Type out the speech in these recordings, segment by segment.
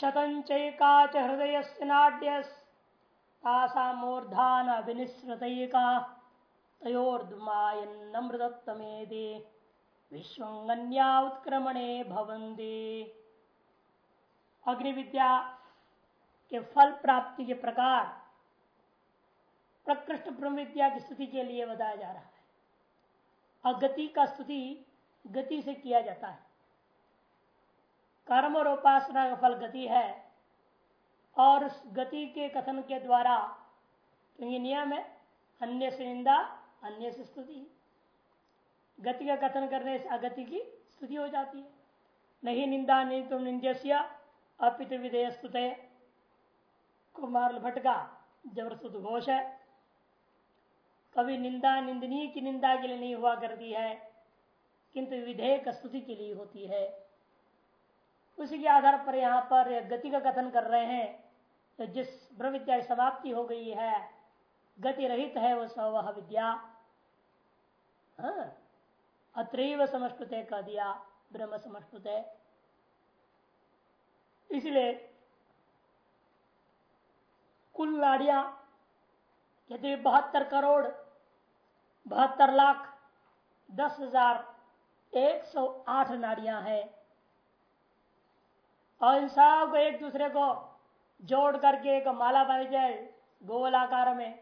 शतंचैका च हृदय से नाड्य तासामूर्धान अभिनिश्रतैका तयोर्दुमायन्नमृतत्तमेदे विश्वंगन्या उत्क्रमणे भवंदे अग्नि विद्या के फल प्राप्ति के प्रकार प्रकृष्ट ब्रह्म विद्या की स्तुति के लिए बताया जा रहा है। अगति का स्तुति गति से किया जाता है। कर्म और उपासना का फल गति है। और उस गति के कथन के द्वारा क्योंकि नियम है, अन्य से निंदा, अन्य से स्तुति। गति का कथन करने से अगति की स्तुति हो जाती है। नहीं निंदा, नहीं तुम निंद्य अपित विधेय स्तुत कुमार भट्ट का जबरस्तुत घोष है। कभी निंदा, निंदनीय की निंदा के लिए नहीं हुआ करती है, किंतु विधेयक स्तुति के लिए होती है। उसी के आधार पर यहाँ पर गति का कथन कर रहे हैं। तो जिस ब्रह्म विद्या की समाप्ति हो गई है गति रहित है वह सब वह विद्या। हाँ, अत्रैव कह दिया ब्रह्म समष्टुत। इसलिए कुल नाड़िया यदि बहत्तर करोड़ बहत्तर लाख दस हज़ार एक सौ आठ नाड़ियाँ हैं। और इन सबको एक दूसरे को जोड़ करके एक माला बन जाए गोल आकार में,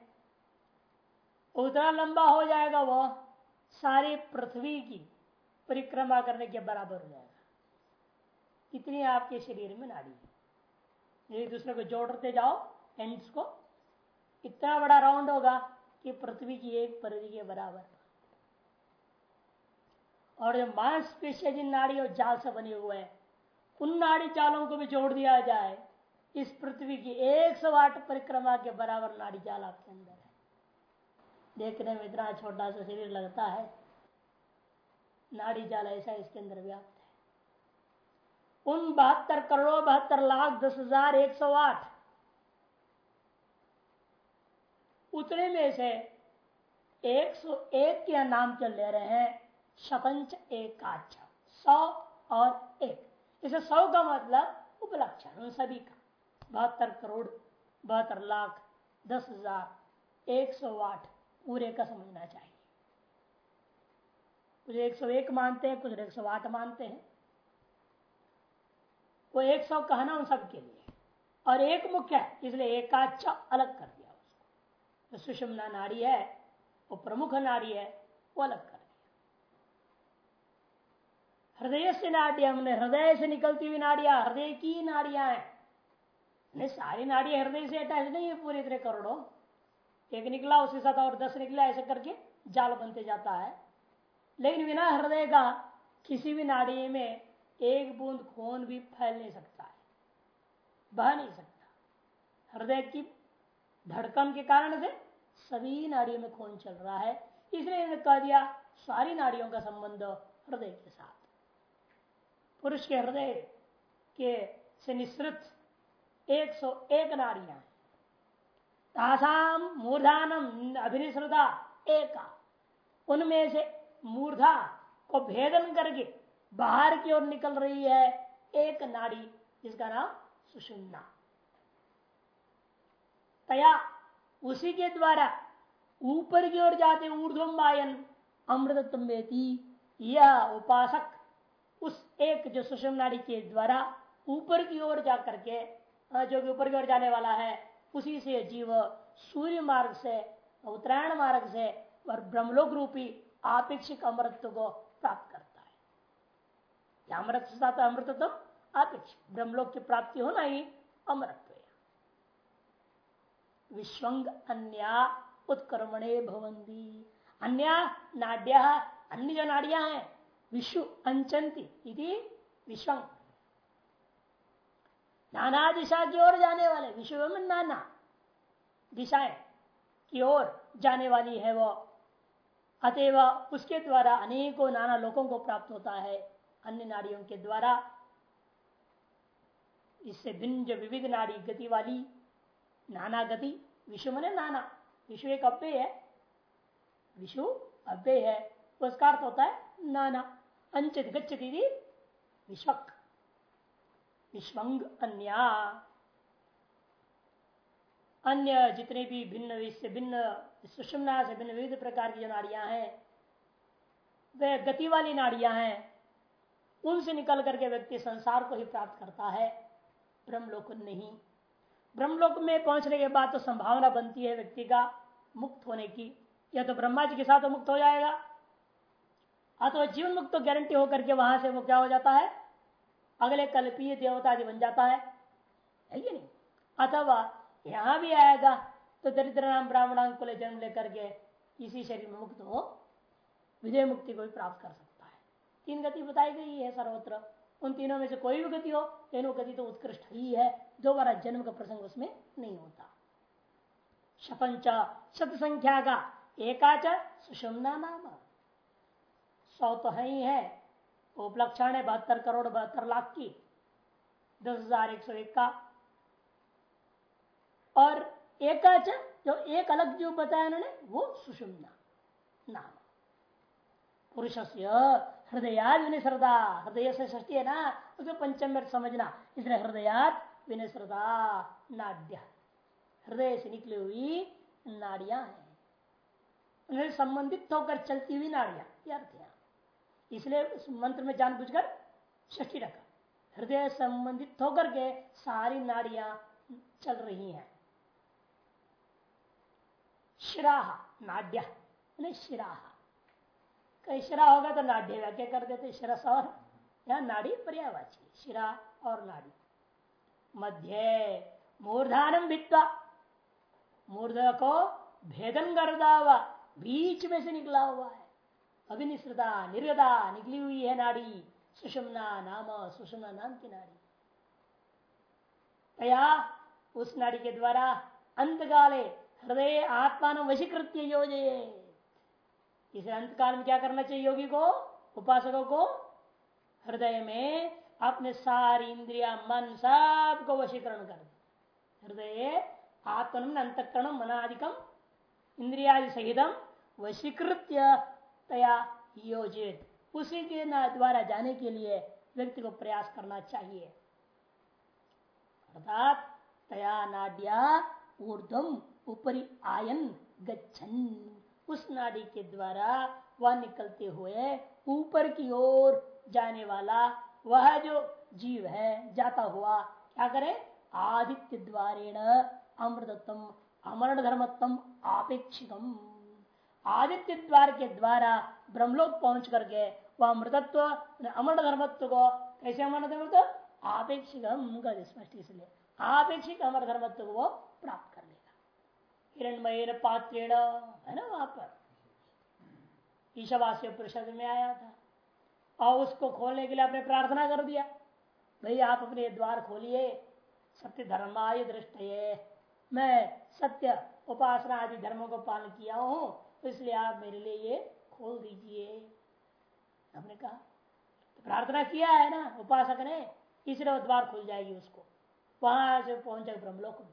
उतना लंबा हो जाएगा वो सारी पृथ्वी की परिक्रमा करने के बराबर हो जाएगा। इतनी आपके शरीर में नाड़ी है। एक दूसरे को जोड़ते जाओ एंड्स को। इतना बड़ा राउंड होगा कि पृथ्वी की एक परिधि के बराबर। और जो मांसपेशिया जिन नाड़ी और जाल से बने हुए हैं उन नाड़ी चालों को भी जोड़ दिया जाए। इस पृथ्वी की एक सौ आठ परिक्रमा के बराबर नाड़ी जाल आपके अंदर है। देखने में इतना छोटा सा शरीर लगता है। नाड़ी जाल ऐसा इसके अंदर व्याप्त है। उन बहत्तर करोड़ बहत्तर लाख दस हज़ार एक सौ आठ उतने में से एक सौ एक के नाम चल ले रहे हैं। शतंच एकाच सौ और एक। इसे सौ का मतलब उपलक्षण सभी का। बहत्तर करोड़, बहत्तर लाख, दस हज़ार, एक सौ आठ पूरे का समझना चाहिए। कुछ एक सौ एक मानते हैं, कुछ एक सौ आठ मानते हैं। वो एक सौ कहना उन सब के लिए। और एक मुख्य है, इसलिए एकाचा अलग कर दिया उसको। तो सुषमना नारी है, वो प्रमुख नारी है, वो अलग कर हृदय से नाड़िया, हमने हृदय से निकलती हुई नाड़िया, हृदय की नाड़िया है। नहीं सारी नाड़ियाँ हृदय से अटैच नहीं है, पूरे तरह करोड़ों। एक निकला, उसके साथ और दस निकला, ऐसे करके जाल बनते जाता है। लेकिन बिना हृदय का किसी भी नाड़ी में एक बूंद खून भी फैल नहीं सकता है, बह नहीं सकता। हृदय की धड़कन के कारण से सभी नाड़ियों में खून चल रहा है। इसलिए कह दिया, सारी नाड़ियों का संबंध हृदय के साथ। पुरुष के हृदय के से निश्रित 101 नारियाँ। तासाम मूर्धानम अभिनिश्रता एक। उनमें से मूर्धा को भेदन करके बाहर की ओर निकल रही है एक नाड़ी जिसका नाम सुषुम्ना। तया, उसी के द्वारा ऊपर की ओर जाते ऊर्ध्वम वायन अमृतत्व यह उपासक उस एक जो सुषम नाड़ी के द्वारा ऊपर की ओर जा करके जो कि ऊपर की ओर जाने वाला है, उसी से जीव सूर्य मार्ग से, उत्तरायण मार्ग से और ब्रह्मलोक रूपी आपेक्षिक अमृत को प्राप्त करता है। अमृत से साथ तो आपेक्षिक ब्रह्मलोक की प्राप्ति होना ही अमृत विश्वंग अन्या उत्कर्मणे भवंती। अन्य नाड्या, अन्य जो नाड़िया हैं विश्व अंचंती विश्व नाना दिशा की ओर जाने वाले विश्व में नाना दिशाएँ की ओर जाने वाली है वो। अतएव उसके द्वारा अनेकों नाना लोगों को प्राप्त होता है, अन्य नाड़ियों के द्वारा। इससे भिन्न जो विविध नाड़ी गति वाली, नाना गति विश्व मने नाना। विश्व एक अव्यय है। विश्व अव्यय है, उसका अर्थ होता है नाना। अंचित गच्छति विश्वक विश्वंग अन्या। अन्य जितने भी भिन्न इससे भिन्न सुषमना से भिन्न विविध प्रकार की जो नाड़ियाँ हैं, वे गति वाली नाड़ियाँ हैं, उनसे निकल करके व्यक्ति संसार को ही प्राप्त करता है। ब्रह्मलोक नहीं। ब्रह्मलोक में पहुँचने के बाद तो संभावना बनती है व्यक्ति का मुक्त होने की। या तो ब्रह्मा जी के साथ मुक्त हो जाएगा अथवा जीवन मुक्त तो गारंटी होकर के वहाँ से वो क्या हो जाता है? अगले कल्पीय देवता आदि बन जाता है। है नहीं? अथवा यहाँ भी आएगा तो दरिद्र नाम ब्राह्मणांग को ले जन्म लेकर के इसी शरीर में मुक्त हो, विजय मुक्ति को भी प्राप्त कर सकता है। तीन गति बताई गई है सर्वत्र। उन तीनों में से कोई भी गति हो, तीनों गति तो उत्कृष्ट ही है दोबारा जन्म का प्रसंग उसमें नहीं होता। शपंच शत संख्या का एकाच सुषमना नाम। सौ तो है ही है। उपलक्षण है बहत्तर करोड़, बहत्तर लाख की। दस हज़ार एक सौ एक का। और एकाच जो एक अलग जो बताया उन्होंने वो सुषुम्ना नाम। पुरुष हृदयात विनिश्रदा हृदय से ष्टी है ना, उसको पंचम समझना। इसलिए हृदयात विनिश्रदा नाड्य। हृदय से निकली हुई नाड़िया हैं। संबंधित होकर चलती हुई नाड़ियाँ अर्थ है। इसलिए उस मंत्र में जानबूझकर ष्ठी रखा। हृदय संबंधित होकर के सारी नाड़ियाँ चल रही हैं। शिराह, नाड्य शिराह। कहीं शिरा होगा तो नाड्य व्याख्या कर देते, शिरस और या नाड़ी पर्यावाची शिरा और नाड़ी। मध्य मूर्धानम भित्वा मूर्ध को भेदन हुआ बीच में से निकला हुआ है। अभिनिश्रता निर्गता निकली हुई है नाड़ी सुषमना नाम सुषमना नाम की नाड़ी तया उस नाड़ी के द्वारा अंतकाले हृदय आत्मा वशीकृत्य योजे इस अंतकाल में क्या करना चाहिए योगी को उपासकों को हृदय में अपने सारी इंद्रिया मन सबको वशीकरण कर हृदय आत्मन अंतकरण मनादिकम इंद्रिया सहितम वशीकृत्य तया योजित। उसी के द्वारा जाने के लिए व्यक्ति को प्रयास करना चाहिए। अर्थात तया नाड्या ऊर्धम ऊपरी आयन गच्छन। उस नाड़ी के द्वारा वह निकलते हुए ऊपर की ओर जाने वाला वह जो जीव है, जाता हुआ क्या करे? आदित्य द्वारेण अमृतत्म अमरण धर्मत्म आपेक्षिकम आदित्य द्वार के द्वारा ब्रह्मलोक पहुँच करके वह अमृतत्व अमर धर्मत्व को कैसे अमर धर्मत्व आपेक्षिक स्पष्ट इसलिए आपेक्षिक अमर धर्मत्व को वो प्राप्त कर लेगा। हिरणमय पात्रेण, है ना वहाँ पर? ईशावास्य परिषद में आया था। और उसको खोलने के लिए आपने प्रार्थना कर दिया। भाई आप अपने द्वार खोलिए। सत्य धर्माय दृष्ट मैं सत्य उपासना आदि धर्मों को पालन किया हूँ। इसलिए आप मेरे लिए ये खोल दीजिए। हमने कहा तो प्रार्थना किया है ना, उपासक ने, इसलिए द्वार खुल जाएगी उसको। वहाँ से पहुँच ब्रह्मलोक में।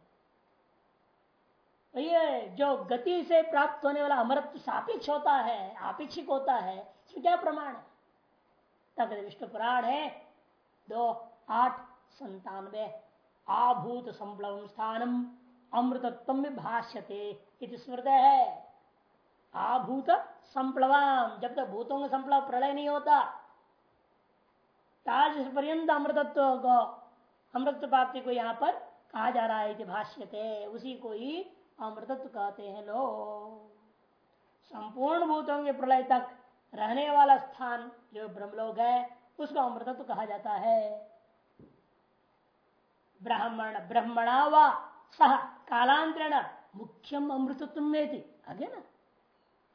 तो ये जो गति से प्राप्त होने वाला अमृत सापेक्ष होता है, आपेक्षिक होता है, इसमें क्या प्रमाण है? तक विष्णु पुराण है, दो, आठ संतानवे आभूत संप्लव स्थानम, अमृतत्व भाष्यते स्मृत है। आभूत संप्लवाम। जब तक भूतों का संप्लव प्रलय नहीं होता ताज पर्यंत अमृतत्व को, अमृत प्राप्ति को यहाँ पर कहा जा रहा है भाष्यते, उसी को ही अमृतत्व कहते हैं लोग। संपूर्ण भूतों के प्रलय तक रहने वाला स्थान जो ब्रह्मलोक है, उसको अमृतत्व कहा जाता है। ब्राह्मण, ब्रह्मणा व सह कालांतरण मुख्यम अमृतत्व में थी आगे ना?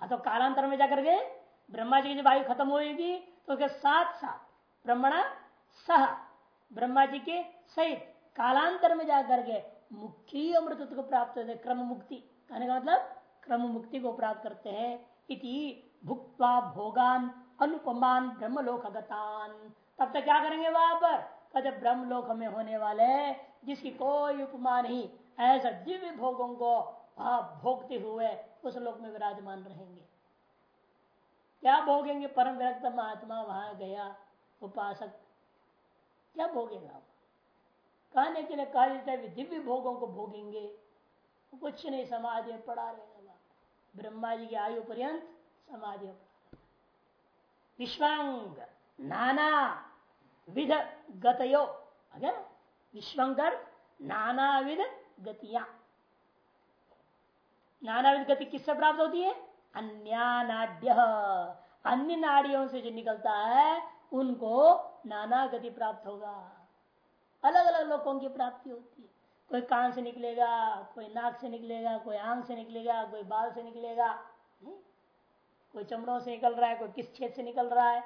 अथवा कालांतर में जाकर के ब्रह्मा जी की जब आयु खत्म होगी तो उसके साथ साथ ब्रह्मणा सह, ब्रह्मा जी के सहित कालांतर में जाकर के मुख्य अमृत को प्राप्त होते क्रम मुक्ति कहने का मतलब क्रम मुक्ति को प्राप्त करते हैं। इति भुक्वा भोगान अनुपमान ब्रह्मलोक गतान तब तक क्या करेंगे वहाँ पर? कहते ब्रह्मलोक में होने वाले जिसकी कोई उपमा नहीं, ऐसा दिव्य भोगों को वहाँ भोगते हुए उस लोक में विराजमान रहेंगे। क्या भोगेंगे? परम विरक्त महात्मा वहाँ गया, उपासक। क्या भोगेगा कहने के लिए कहा जाता है दिव्य भोगों को भोगेंगे। कुछ नहीं, समाधि में पड़ा रहेगा ब्रह्मा जी की आयु पर्यंत समाधि में विश्वांग नाना विध गतयो। विश्वंकर नाना विध गतिया। नाना विध गति किससे प्राप्त होती है? अन्य नाड्य अन्य नाड़ियों से जो निकलता है, उनको नाना गति प्राप्त होगा। अलग अलग लोगों की प्राप्ति होती है। कोई कान से निकलेगा, कोई नाक से निकलेगा, कोई आँख से निकलेगा, कोई बाल से निकलेगा। कोई चमड़ों से निकल रहा है, कोई किस छेद से निकल रहा है।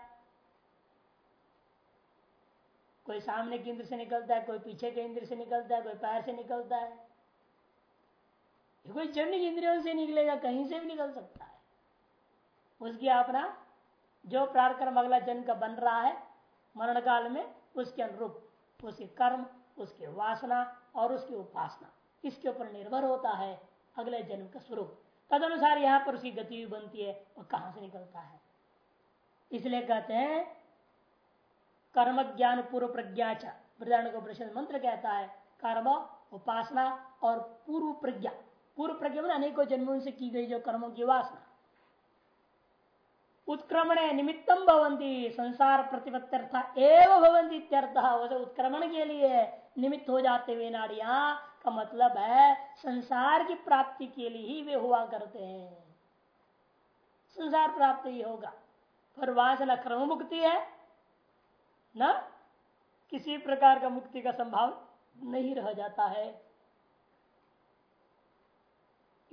कोई सामने के इंद्र से निकलता है, कोई पीछे के इंद्र से निकलता है, कोई पैर से निकलता है। कोई जन्य इंद्रियों से निकलेगा, कहीं से भी निकल सकता है। उसकी अपना जो प्रारक्रम अगला जन्म का बन रहा है मरण काल में उसके अनुरूप, उसके कर्म, उसके वासना और उसकी उपासना, इसके ऊपर निर्भर होता है अगले जन्म का स्वरूप। तदनुसार यहाँ पर उसकी गति भी बनती है और कहाँ से निकलता है। इसलिए कहते हैं, कर्म ज्ञान पूर्व प्रज्ञा को प्रश्न मंत्र कहता है, कर्म, उपासना और पूर्व प्रज्ञा। पूर्व प्रज्ञा में अनेकों जन्मों से की गई जो कर्मों की वासना। उत्क्रमण निमित्तम भवंती संसार प्रतिपत्त्यर्थ एवं भवंती उत्क्रमण के लिए निमित्त हो जाते हुए नाड़िया। का मतलब है, संसार की प्राप्ति के लिए ही वे हुआ करते हैं। संसार प्राप्ति ही होगा। पर वासना क्रम मुक्ति है, न किसी प्रकार का मुक्ति का संभाव नहीं रह जाता है।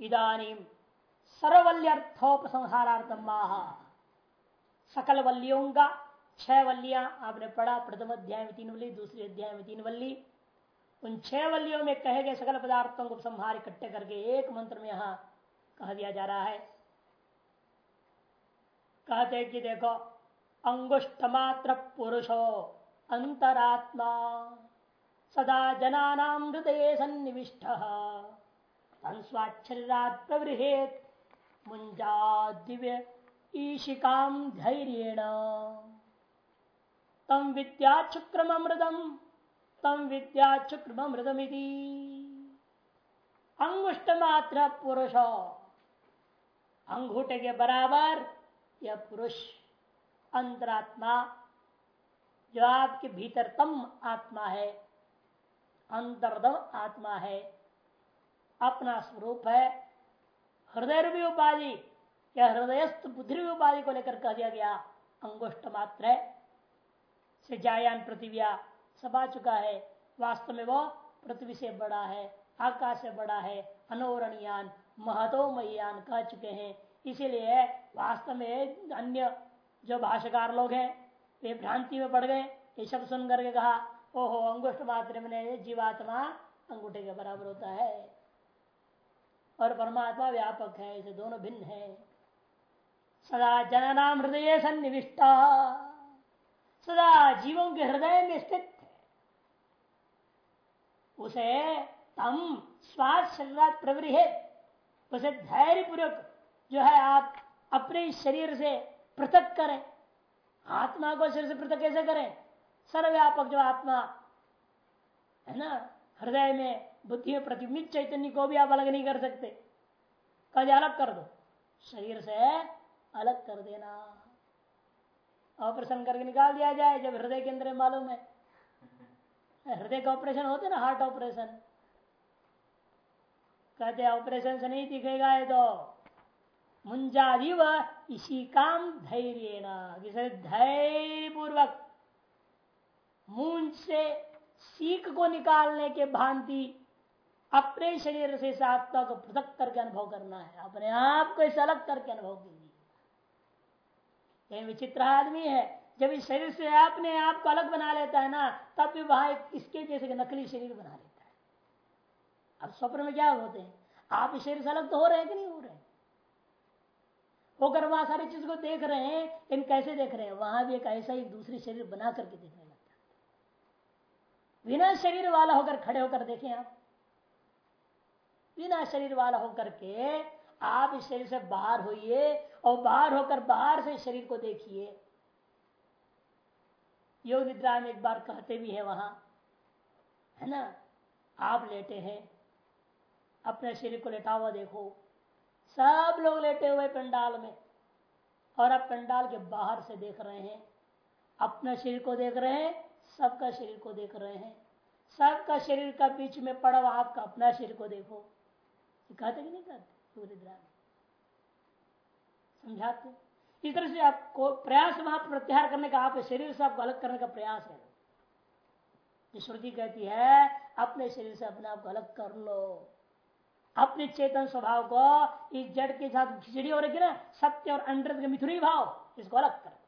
इदानी सर्वल्यर्थोपसंहारार्थम सकल वल्लियों का छह वल्लियाँ आपने पढ़ा, प्रथम अध्याय में तीन वल्ली, दूसरे अध्याय में तीन वल्ली। उन छह वल्लियों में कहे गए सकल पदार्थों को संहार इकट्ठे करके एक मंत्र में यहाँ कह दिया जा रहा है। कहते कि देखो अंगुष्ठ मात्र पुरुषो, अंतरात्मा, सदा जनानाम हृदय सन्निविष्ट। स्वाच्छरात प्रवृहेत मुंजा दिव्य ईशिकाम धैर्येण। तम विद्या अमृतम तम विद्या अमृतमिति अंगुष्ट मात्र पुरुष अंगूठे के बराबर यह पुरुष, अंतरात्मा, जो आपके भीतर तम आत्मा है अंतरदम आत्मा है। अपना स्वरूप है। हृदय रूपी उपाधि या हृदयस्थ बुद्धि रूपी उपाधि को लेकर कह दिया गया, अंगुष्ट मात्र है। से जायान पृथ्विया सभा चुका है। वास्तव में वो पृथ्वी से बड़ा है, आकाश से बड़ा है। अनोरणीयान महतो मयान कह चुके हैं। इसीलिए वास्तव में अन्य जो भाषाकार लोग हैं, वे भ्रांति में पड़ गए। ये शब्द सुन करके कहा, ओहो अंगुष्ठ मात्र में जीवात्मा अंगूठे के बराबर होता है। और परमात्मा व्यापक है, इसे दोनों भिन्न है। सदा जननाम हृदय सन्निविष्टा। सदा जीवों के हृदय में स्थित है। उसे तम स्वाद शरीर प्रवृह उसे धैर्य पूर्वक जो है आप अपने शरीर से पृथक करें। आत्मा को शरीर से पृथक कैसे करें? सर्वव्यापक जो आत्मा है ना, हृदय में बुद्धि में प्रतिबिंबित चैतन्य को भी आप अलग नहीं कर सकते। कद अलग कर दो। शरीर से अलग कर देना। ऑपरेशन करके निकाल दिया जाए, जब हृदय के अंदर मालूम है। हृदय का ऑपरेशन होते ना, हार्ट ऑपरेशन। कहते ऑपरेशन से नहीं दिखेगा है तो। मुंजादिव इसी काम धैर्य धैर्य पूर्वक मुंज से सीख को निकालने के भांति अपने शरीर से इस आत्मा को पृथक करके अनुभव करना है। अपने आप को इसे अलग करके अनुभव कीजिए। विचित्र आदमी है। जब इस शरीर से अपने आप को अलग बना लेता है ना, तब भी वहाँ इसके जैसे नकली शरीर बना लेता है। अब स्वप्न में क्या होते हैं? आप इस शरीर से अलग तो हो रहे हैं कि नहीं हो रहे होकर वहाँ सारी चीज़ को देख रहे हैं लेकिन कैसे देख रहे हैं? वहाँ भी एक ऐसा ही दूसरी शरीर बना करके देखने लगता है। बिना शरीर वाला होकर खड़े होकर देखें आप। बिना शरीर वाला होकर के आप इस शरीर से बाहर होइए और बाहर होकर बाहर से शरीर को देखिए। योग निद्रा में एक बार कहते भी है वहाँ, है ना? आप लेटे हैं, अपने शरीर को लेटा हुआ देखो। सब लोग लेटे हुए पंडाल में और आप पंडाल के बाहर से देख रहे हैं। अपने शरीर को देख रहे हैं, सबका शरीर को देख रहे हैं। सबका शरीर का बीच में पड़ा हुआ आपका अपना शरीर को देखो। कहते कि नहीं कहते पूरी में समझाते? इस तरह से आपको प्रयास वहाँ प्रत्याहार करने का आप शरीर से आपको अलग करने का प्रयास है। श्रुति कहती है, अपने शरीर से अपने आप को अलग कर लो। अपने चेतन स्वभाव को इस जड़ के साथ खिचड़ी हो रही ना, सत्य और अंडर के मिथुनी भाव, इसको अलग करो।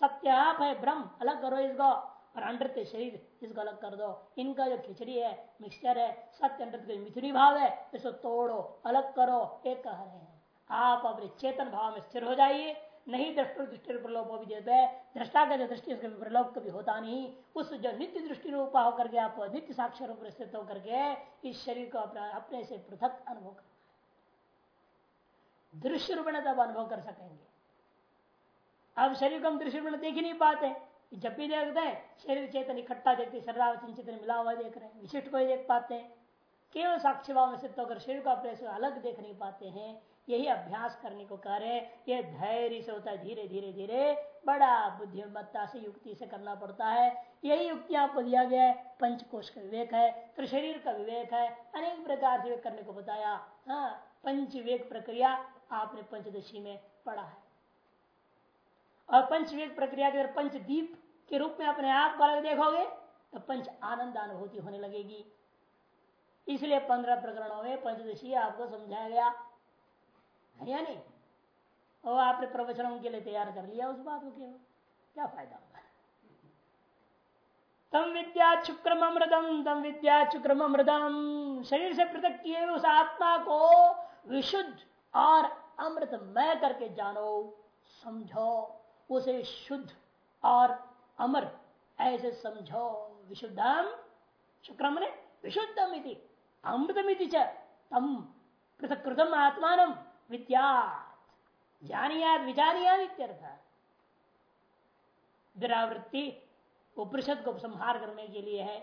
सत्य आप है ब्रह्म, अलग करो इसको और अंडर शरीर इसको अलग कर दो इनका जो खिचड़ी है मिक्सचर है सत्य मिथुनी भाव है इसको तोड़ो अलग करो एक कह रहे हैं आप अपने चेतन भाव में स्थिर हो जाइए नहीं दृष्टि दृष्टि प्रलोभ भी देते दृष्टा का जो दृष्टि प्रलोभ कभी होता नहीं उस जो नित्य दृष्टि रूपा होकर के आप नित्य साक्षर रूप स्थित होकर के इस शरीर को अपना अपने से पृथक अनुभव कर दृश्य रूप में तब अनुभव कर सकेंगे अब शरीर को हम दृश्य रूप में देख ही नहीं पाते जब भी देखते हैं शरीर चेतन इकट्ठा देखते शरीर चेतन मिला हुआ देख रहे हैं, विशिष्ट को ही देख पाते हैं। केवल साक्षी भाव में सिद्ध होकर शरीर को अपने से अलग देख नहीं पाते हैं। यही अभ्यास करने को कह रहे ये धैर्य से होता है, धीरे धीरे धीरे, बड़ा बुद्धिमत्ता से युक्ति से करना पड़ता है। यही युक्ति आपको दिया गया है, पंचकोश का विवेक है शरीर का विवेक है, अनेक प्रकार से करने को बताया। हाँ पंच विवेक प्रक्रिया आपने पंचदशी में पढ़ा है। और पंच विवेक प्रक्रिया के पंचदीप के रूप में अपने आप को देखोगे तो पंच आनंद अनुभूति होने लगेगी। इसलिए पंद्रह प्रकरणों में पंचदशी आपको समझाया गया। है या नहीं? और आपने प्रवचनों के लिए तैयार कर लिया उस बात को केवल क्या फ़ायदा होगा? तम विद्या शुक्रम अमृतम, तम विद्या शुक्रम अमृतम। शरीर से पृथक किए उस आत्मा को विशुद्ध और अमृतमय करके जानो, समझो। उसे शुद्ध और अमर ऐसे समझो, विशुद्धम शुक्रम ने विशुद्धम अमृतमिति च तम कृतम आत्मान विद्यात। जानियात, विजानियात इत्यर्थ। दुरावृत्ति उपनिषद को संहार करने के लिए है।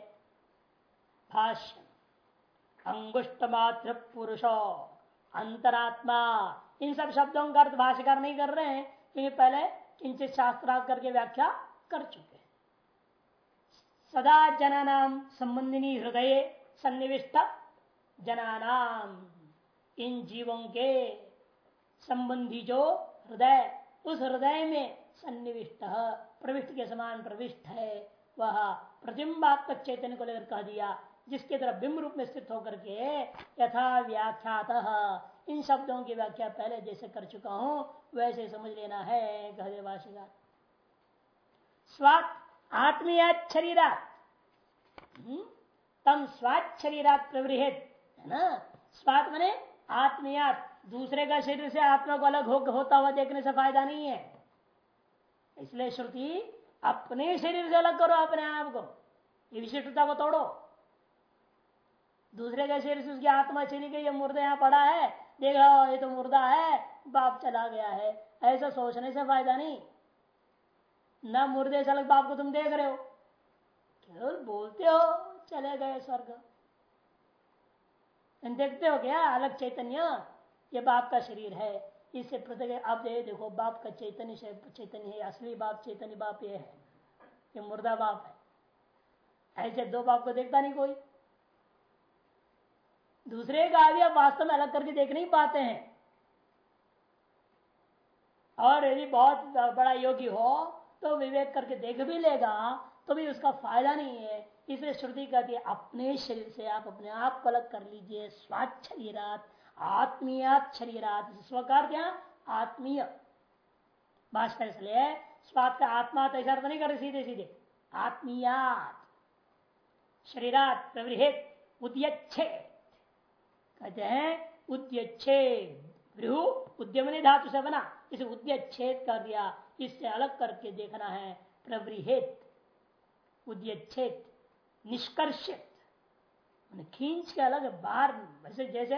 भाष्य अंगुष्ट मात्र पुरुषो, अंतरात्मा। इन सब शब्दों का अर्थ भाष्यकार नहीं कर रहे हैं, क्योंकि पहले किंचित शास्त्रार्थ करके व्याख्या कर चुके सदा जना नाम संबंधिनी हृदय सन्निविष्ट जना नाम इन जीवों के संबंधी जो हृदय, उस हृदय में सन्निविष्ट, प्रविष्ट के समान प्रविष्ट है, वह प्रतिम्बात्मक चैतन्य को लेकर कह दिया, जिसके तरह बिंब रूप में स्थित होकर के यथा व्याख्यात इन शब्दों की व्याख्या पहले जैसे कर चुका हूँ वैसे समझ लेना है कह दे भाषिका स्वात? तम प्रवृहित है ना? स्वात मने आत्मीयात। दूसरे का शरीर से आत्मा को अलग हो, होता हुआ देखने से फ़ायदा नहीं है। इसलिए श्रुति अपने शरीर से अलग करो अपने आप को। विशिष्टता को तोड़ो। दूसरे का शरीर से उसकी आत्मा चली गई मुर्दा यहाँ पड़ा है। देखो ये तो मुर्दा है, बाप चला गया है। ऐसा सोचने से फ़ायदा नहीं। ना मुर्दे से अलग बाप को तुम देख रहे हो। केवल बोलते हो, चले गए स्वर्ग। देखते हो क्या, अलग चैतन्य? ये बाप का शरीर है। इससे पृथक आप देखो, बाप का चैतन्य चैतन्य है, असली बाप, चैतन्य बाप ये है। ये मुर्दा बाप है। ऐसे दो बाप को देखता नहीं कोई। दूसरे का भी आप वास्तव में अलग करके देख नहीं पाते हैं। और यदि बहुत बड़ा योगी हो तो विवेक करके देख भी लेगा तो भी उसका फ़ायदा नहीं है। इसलिए श्रुति कहती है, अपने शरीर से आप अपने आप को अलग कर लीजिए। स्वाच शरीरात आत्मीयात शरीरात। स्वकार क्या? आत्मीय। भाषकर इसलिए स्वाद का आत्मा तो ऐसा नहीं कर सीधे सीधे। आत्मीयात। शरीरात प्रवृहित। उद्यच्छेद कहते हैं, उद्यच्छेद। भ्रू उद्यम ने धातु से बना। इसे उद्यच्छेद कर दिया। इससे अलग करके देखना है प्रवृहित उद्यच्छेद, निष्कर्षित। खींच के अलग बाहर वैसे जैसे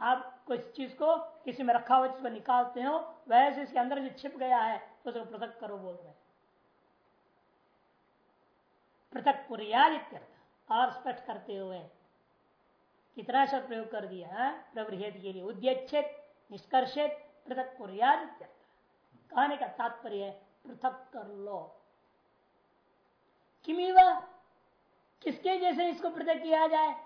आप कुछ चीज़ को किसी में रखा हुआ चीज़ को निकालते हो, वैसे इसके अंदर जो छिप गया है तो उसको पृथक करो बोल रहे पृथक कुरियाद और स्पष्ट करते हुए कितना शब्द प्रयोग कर दिया? प्रवृहेद के लिए उद्यच्छेद निष्कर्षित पृथक कुरियाद कहने का तात्पर्य पृथक कर लो। किमीवा? किसके जैसे इसको पृथक किया जाए?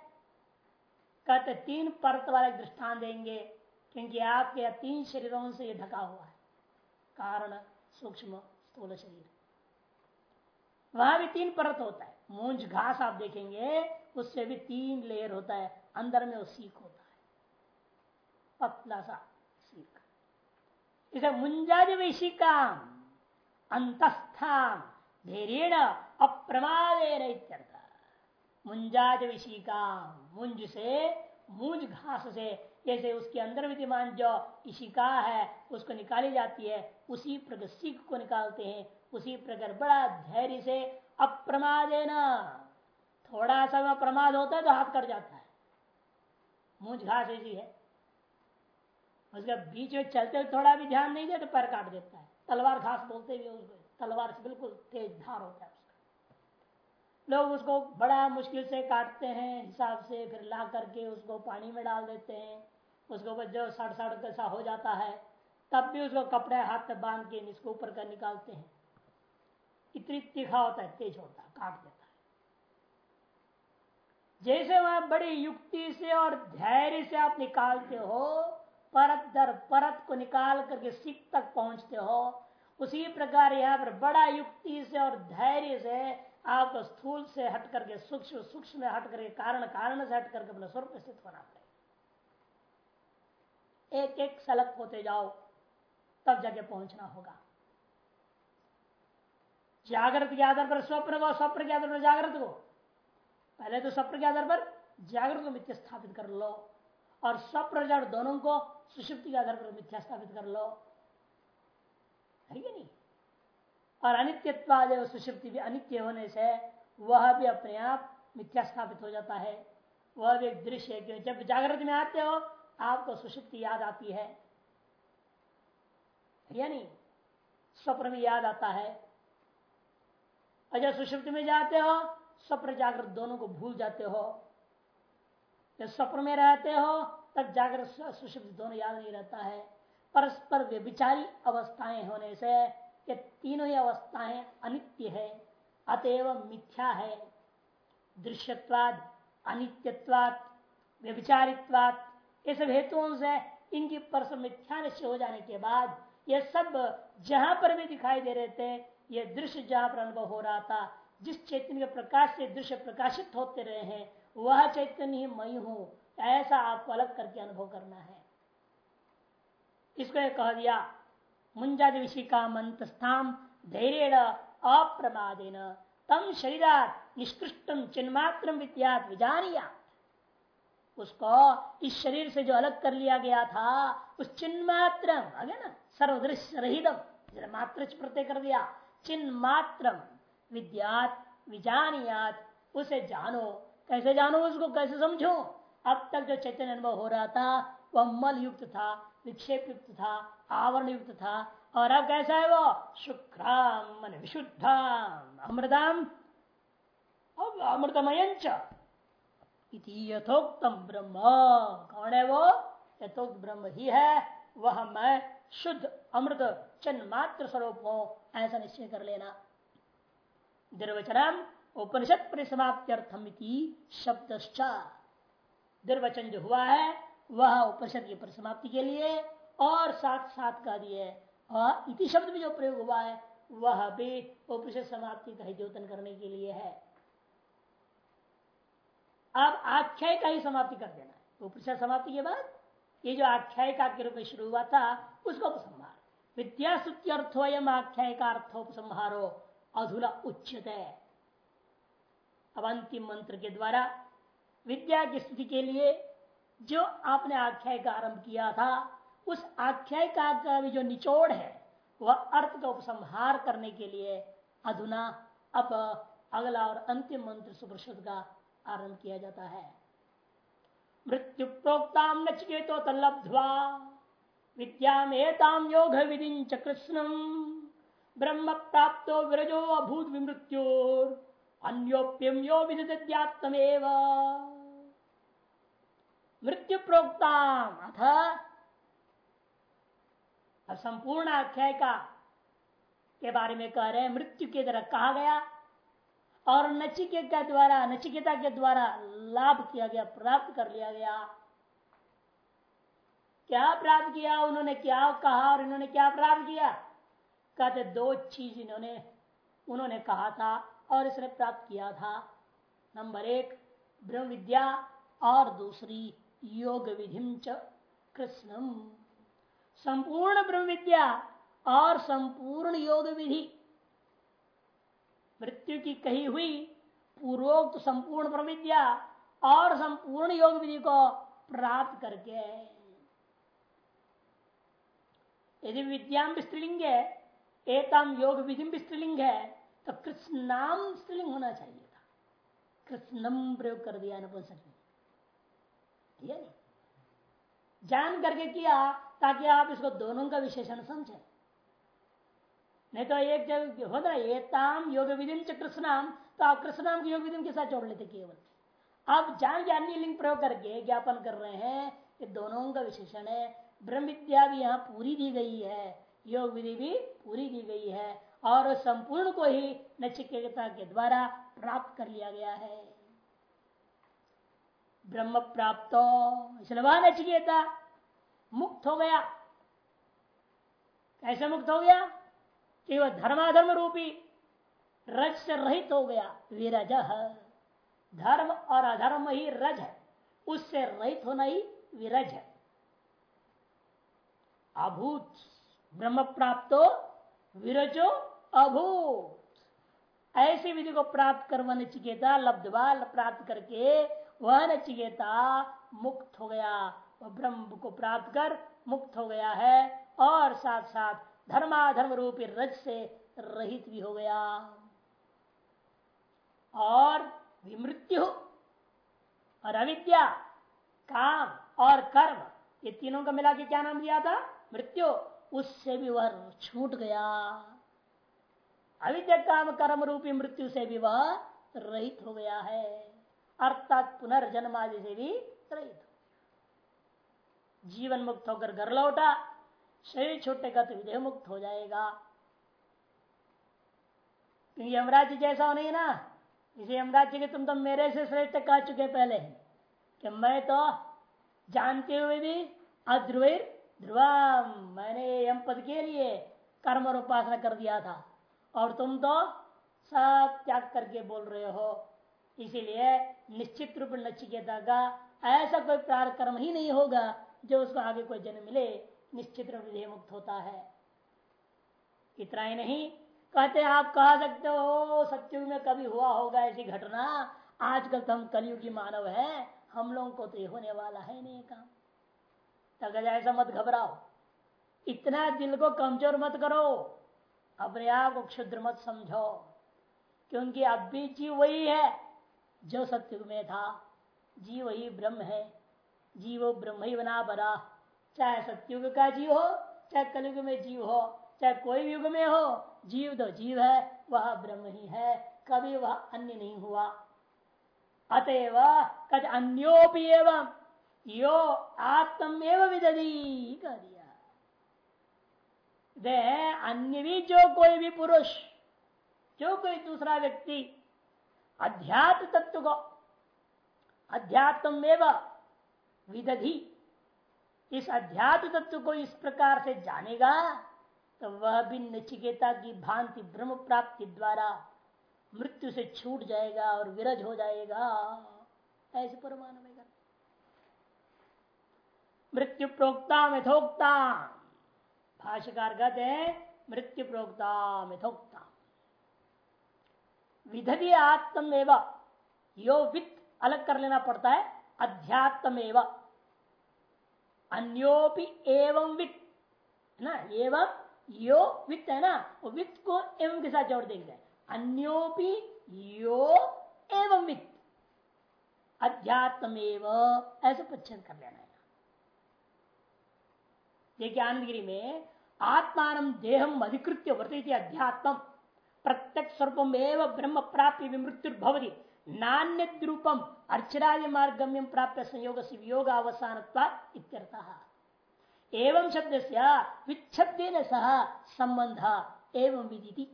कहते तीन परत वाले दृष्टान देंगे, क्योंकि आपके तीन शरीरों से ये ढका हुआ है। कारण, सूक्ष्म, स्थूल शरीर। वहाँ भी तीन परत होता है। मूंज घास आप देखेंगे, उससे भी तीन लेयर होता है, अंदर में वो सीख होता है। पतला सा सीख। इसे मुंजादि वैशिका अंतस्थान धैर्य अप्रमादे मुंजाद विशिका मुंज से मुंज घास से, जैसे उसके अंदर विद्यमान जो इशिका है, उसको निकाली जाती है, उसी प्रकार सीख को निकालते हैं, उसी प्रकार बड़ा धैर्य से अप्रमादे न। थोड़ा सा प्रमाद होता है तो हाथ कट जाता है। मूंज घास ऐसी है। उसके बीच में चलते थोड़ा भी ध्यान नहीं दे तो पैर काट देता है। तलवार घास बोलते भी उसको। तलवार से बिल्कुल तेज धार होता है उसका। लोग उसको बड़ा मुश्किल से काटते हैं, हिसाब से फिर ला करके उसको पानी में डाल देते हैं। उसको जो सड़ सड़ कैसा हो जाता है, तब भी उसको कपड़े हाथ में बाँध के इसको ऊपर कर निकालते हैं। इतनी तीखा होता है, तेज होता है काट देता है। जैसे वहाँ बड़ी युक्ति से और धैर्य से आप निकालते हो, परत दर परत को निकाल करके सिख तक पहुँचते हो, उसी प्रकार यहाँ पर बड़ा युक्ति से और धैर्य से आप स्थूल से हट करके, सूक्ष्म सूक्ष्म में हट करके, कारण कारण से हट करके अपने स्वरूप स्थित होना पड़ेगा। एक एक सलक होते जाओ, तब जाके पहुँचना होगा। जागृत के आधार पर स्वप्न को स्वप्न के आधार पर जागृत को। पहले तो स्वप्न के आधार पर जागृत को मिथ्या स्थापित कर लो और स्वप्न जड़ दोनों को सुषुप्ति के आधार पर मिथ्या स्थापित कर लो। है कि नहीं? और अनित्यत्वाद सुषुप्ति भी अनित्य होने से वह भी अपने आप मिथ्या स्थापित हो जाता है। वह भी एक दृश्य है क्योंकि जब जागृत में आते हो, आपको सुषुप्ति याद आती है। या नहीं? स्वप्न में याद आता है। जब सुषुप्त में जाते हो स्वप्न जागृत दोनों को भूल जाते हो। जब स्वप्न में रहते हो, तब जागृत सुषुप्त दोनों याद नहीं रहता है। परस्पर व्यभिचारी अवस्थाएँ होने से ये तीनों ही अवस्थाएँ अनित्य है, अतएव मिथ्या है। दृश्यवाद अनित्यत्वाद, व्यभिचारित्वाद, ये सब हेतुओं से इनकी परस मिथ्या निश्चय हो जाने के बाद ये सब जहाँ पर भी दिखाई दे रहे थे ये दृश्य जहाँ पर अनुभव हो रहा था, जिस चैतन्य के प्रकाश से दृश्य प्रकाशित होते रहे हैं, वह चैतन्य ही मई हूँ, ऐसा आपको अलग करके अनुभव करना है। इसको कह दिया, मुंजाद विशिका मंत्रस्थाम धैर्य अप्रमादेन, तम शरीरा निष्कृष्टम चिन्मात्र विजानिया उसको इस शरीर से जो अलग कर लिया गया था, उस चिन्मात्र सर्वदृश्य रहितम मात्र प्रत्यय कर दिया चिन्ह मात्र विद्यात, विजानियात, उसे जानो। कैसे जानो उसको? कैसे समझो? अब तक जो चैतन्य अनुभव हो रहा था, वह मल युक्त था विक्षेप युक्त था आवरण युक्त था। और अब कैसा है वो? शुक्राम मन विशुद्धाम, अमृताम। अब अमृतमयंच। यथोक्तम ब्रह्म। कौन है वो? यथोक्त ब्रह्म ही है। वह मैं शुद्ध अमृत चन मात्र स्वरूप हो। ऐसा निश्चय कर लेना। निर्वचनम उपनिषद परिसमाप्त्यर्थम शब्द निर्वचन जो हुआ है, वह उपनिषद की परिसमाप्ति के लिए और साथ साथ कह दिए। और इति शब्द में जो प्रयोग हुआ है, वह भी उपनिषद समाप्ति का द्योतन करने के लिए है। अब आख्याय का ही समाप्ति कर देना उपनिषद समाप्ति के बाद ये जो आख्याय का के रूप में शुरू हुआ था, उसको उपसंहार विद्या स्तुत्यर्थोयम आख्याय का अर्थोपसंहारो अधुला उच्चत अब अंतिम मंत्र के द्वारा विद्या की स्तुति के लिए जो आपने आख्याय का आरंभ किया था, उस आख्याय का भी जो निचोड़ है, वह अर्थ का उपसंहार करने के लिए अधुना अब अगला और अंतिम मंत्र सुप्रशुद्ध का आरंभ किया जाता है। मृत्यु प्रोक्ताम नचिकेतो तलब्ध्वा विद्यामेताम योग विदिच कृष्णम ब्रह्म प्राप्तो विरजो अभूत विमृत्योर। अन्योप्यम यो विदध्यात्मेव मृत्यु प्रोक्ता अथ संपूर्ण आख्याय का के बारे में कह रहे हैं, मृत्यु की तरह कहा गया। और नचिकेता द्वारा नचिकेता के द्वारा लाभ किया गया, प्राप्त कर लिया गया। क्या प्राप्त किया? उन्होंने क्या कहा और इन्होंने क्या प्राप्त किया? कहते, दो चीज़ इन्होंने, उन्होंने कहा था और इसने प्राप्त किया था। नंबर एक, ब्रह्म विद्या और दूसरी, योग विधि कृष्णम संपूर्ण ब्रह्म विद्या और संपूर्ण योग विधि। मृत्यु की कही हुई पूर्वोक्त संपूर्ण ब्रह्म विद्या और संपूर्ण योग विधि को प्राप्त करके यदि विद्याम भी स्त्रीलिंग है एतम योग विधि भी स्त्रीलिंग है तो कृष्णाम स्त्रीलिंग होना चाहिए था। कृष्णम प्रयोग कर दिया नपुंसक ने। जान करके किया, ताकि आप इसको दोनों का विशेषण समझे। नहीं तो एक जब होता एताम योग विधि कृष्णाम तो आप कृष्णाम की योग विधि के साथ जोड़ लेते केवल। आप जान के अन्य लिंग प्रयोग करके ज्ञापन कर रहे हैं, ये दोनों का विशेषण है ब्रह्म विद्या भी यहाँ पूरी दी गई है, योग विधि भी पूरी दी गई है, और संपूर्ण को ही नचिकेता के द्वारा प्राप्त कर लिया गया है। ब्रह्म प्राप्त, इसलिए नचिकेता मुक्त हो गया। कैसे मुक्त हो गया? कि वह धर्माधर्म रूपी रज से रहित हो गया, विरज। धर्म और अधर्म ही रज है, उससे रहित होना ही विरज है। अभूत। ब्रह्म प्राप्त विरजो अभूत। ऐसी विधि को प्राप्त कर वह नचिकेता लब्धवाल प्राप्त करके वह नचिकेता मुक्त हो गया। वह ब्रह्म को प्राप्त कर मुक्त हो गया है और साथ साथ धर्माधर्म रूपी रज से रहित भी हो गया। और विमृत्यु और अविद्या, काम और कर्म, ये तीनों का मिला के क्या नाम दिया था? मृत्यु, उससे भी वह छूट गया। अविद्या काम कर्म रूपी मृत्यु से भी वह रहित हो गया है। अर्थात पुनर्जन्म आदि से भी रहित जीवन मुक्त होकर घर लौटा, शरीर छूटेगा तो विदेह मुक्त हो जाएगा। क्योंकि यमराज जैसा हो नहीं ना? इसे यमराज के तुम तो मेरे से श्रेष्ठ कह चुके पहले कि मैं तो जानते हुए भी अध्रुविर ध्रुवा मैंने यम पद के लिए कर्म और उपासना कर दिया था। और तुम तो सब त्याग करके बोल रहे हो। इसीलिए निश्चित रूप नचिकेता का ऐसा कोई प्रार कर्म ही नहीं होगा जो उसको आगे कोई जन्म मिले, निश्चित रूप विधेय मुक्त होता है। इतना ही नहीं, कहते आप कह सकते हो, सत्युग में कभी हुआ होगा ऐसी घटना। आजकल तो हम कलयुगी मानव है, हम लोगों को तो ये होने वाला है नहीं काम। ऐसा मत घबराओ। इतना दिल को कमज़ोर मत करो। अपने आप को क्षुद्र मत समझो। क्योंकि अब भी जीव वही है, जो सत्युग में था। जीव वही ब्रह्म है। जीव ब्रह्म ही बना बना चाहे सत्युग का जीव हो, चाहे कलयुग में जीव हो, चाहे कोई युग में हो, जीव तो जीव है, वह ब्रह्म ही है। कभी वह अन्य नहीं हुआ। अतएव कद अन्योपि एवं यो आत्म एवं विदधी कह दिया। वे अन्य भी जो कोई भी पुरुष, जो कोई दूसरा व्यक्ति अध्यात्म तत्व को अध्यात्म एवं विदधि, इस अध्यात्म तत्व को इस प्रकार से जानेगा तो वह भी नचिकेता की भांति ब्रह्म प्राप्ति द्वारा मृत्यु से छूट जाएगा और विरज हो जाएगा। ऐसे परमान मृत्यु प्रोक्ता मिथोक्ता। भाष्यकार कहते हैं मृत्यु प्रोक्ता मिथोक्ता। विधि आत्मेव यो वित्त अलग कर लेना पड़ता है अध्यात्मेव अन्योपि एवं वित्त ना? एवं यो वित्त है ना? वो वित्त को एवं के साथ जोड़ देंगे। अन्योपि यो एवं वित्त अध्यात्मेव ऐसे पच्छेद कर लेना है। देखिए आनंदगिरी में आत्मान देहम अधिकृत्य वर्तित अध्यात्म। प्रत्यक्ष स्वरूपम एवं ब्रह्म प्राप्ति विमृत्यु भवती नान्य रूपम अर्चराज मार्गम्यम प्राप्त संयोग से वियोग अवसान एवं शब्द से विच्छब्द सह संबंध एवं विधि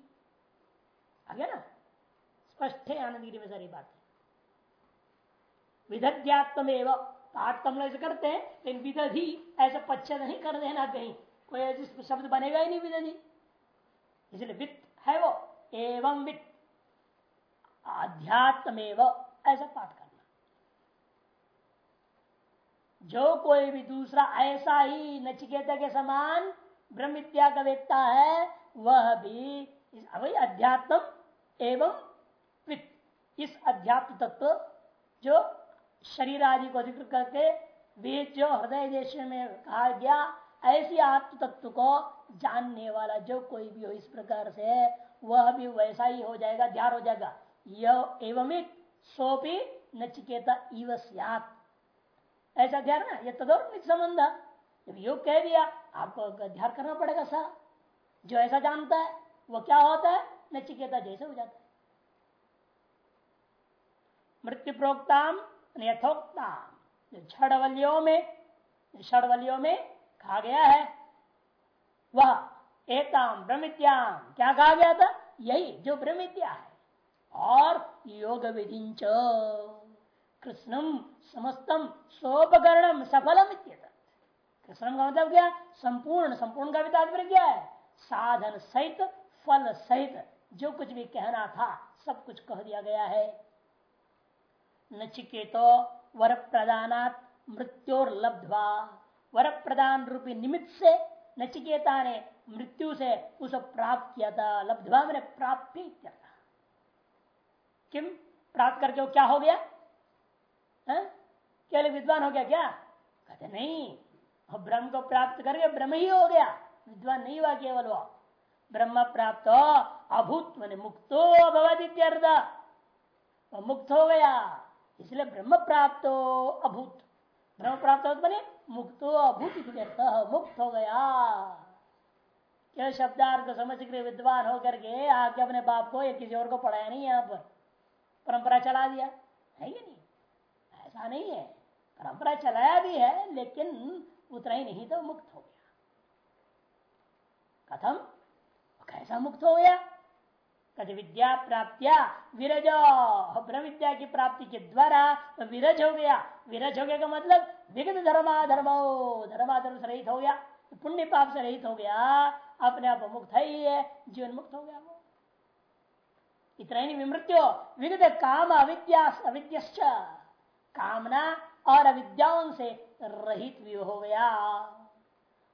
आगे ना स्पष्ट है आनंद गिरी में सारी बात एवं पाठ ऐसे करते हैं, लेकिन विदधि ऐसा पच्छेद नहीं कर देना कहीं। कोई ऐसे शब्द बनेगा ही नहीं विदधि इसलिए वित्त है वो, एवं वित्त। अध्यात्म ऐसा पाठ करना। जो कोई भी दूसरा ऐसा ही नचिकेता के समान ब्रह्म विद्या का व्यक्ता है, वह भी वही अध्यात्म एवं वित्त। इस अध्यात्म तत्व जो शरीर आदि को अधिकृत करके वेद जो हृदय देश में कहा गया, ऐसी आत्म तत्व को जानने वाला जो कोई भी हो इस प्रकार से वह भी वैसा ही हो जाएगा, ध्यान हो जाएगा। यह एवं सोपी नचिकेता इव ऐसा ध्यान ना? यह तदोर संबंध जब योग कह दिया, आपको ध्यान करना पड़ेगा सा जो ऐसा जानता है, वो क्या होता है? नचिकेता जैसे हो जाता है। मृत्यु प्रोक्ताम यथोक्ताम छड़वलियों में षडवलियों में कहा गया है, वह एताम ब्रह्मित्याम, क्या कहा गया था? यही जो ब्रह्मित्या है। और योग विधि कृष्णम समस्तम सोपकरणम सफलम कृष्णम का मतलब क्या? संपूर्ण संपूर्ण का भी तात्पर्य क्या है? साधन सहित, फल सहित, जो कुछ भी कहना था, सब कुछ कह दिया गया है। नचिकेतो वर प्रदानात मृत्योर लब्धवा वर प्रदान रूपी निमित्त से नचिकेता ने मृत्यु से उसे प्राप्त किया था लब्धवा मैंने प्राप्त किया था किम? प्राप्त करके वो क्या हो गया? केवल विद्वान हो गया क्या? कहते, नहीं ब्रह्म को प्राप्त करके ब्रह्म ही हो गया। विद्वान नहीं हुआ केवल वो। ब्रह्म प्राप्त अभूत मैंने मुक्तो अभवत मुक्त हो गया। इसलिए ब्रह्म प्राप्त अभूत। ब्रह्म प्राप्त बने मुक्तो अभूत मुक्त हो गया। क्या शब्दार्थ समझ के विद्वान होकर के आके अपने बाप को या किसी और को पढ़ाया नहीं यहाँ पर? परंपरा चला दिया। है या नहीं? ऐसा नहीं है। परंपरा चलाया भी है, लेकिन उतना ही नहीं तो मुक्त हो गया। कथम? कैसा मुक्त हो गया? कद विद्या प्राप्तिया विरज। ब्रह्म विद्या की प्राप्ति के द्वारा विरज हो गया। विरज हो गया का मतलब विगत धर्मा धर्म धर्माधर्म से रहित हो गया। पुण्य पाप से रहित हो गया। अपने आप मुक्त है ही है, जीवन मुक्त हो गया वो। इतना ही विमृत्यो। विगत काम अविद्या अविद्य कामना और अविद्याओं से रहित भी हो गया।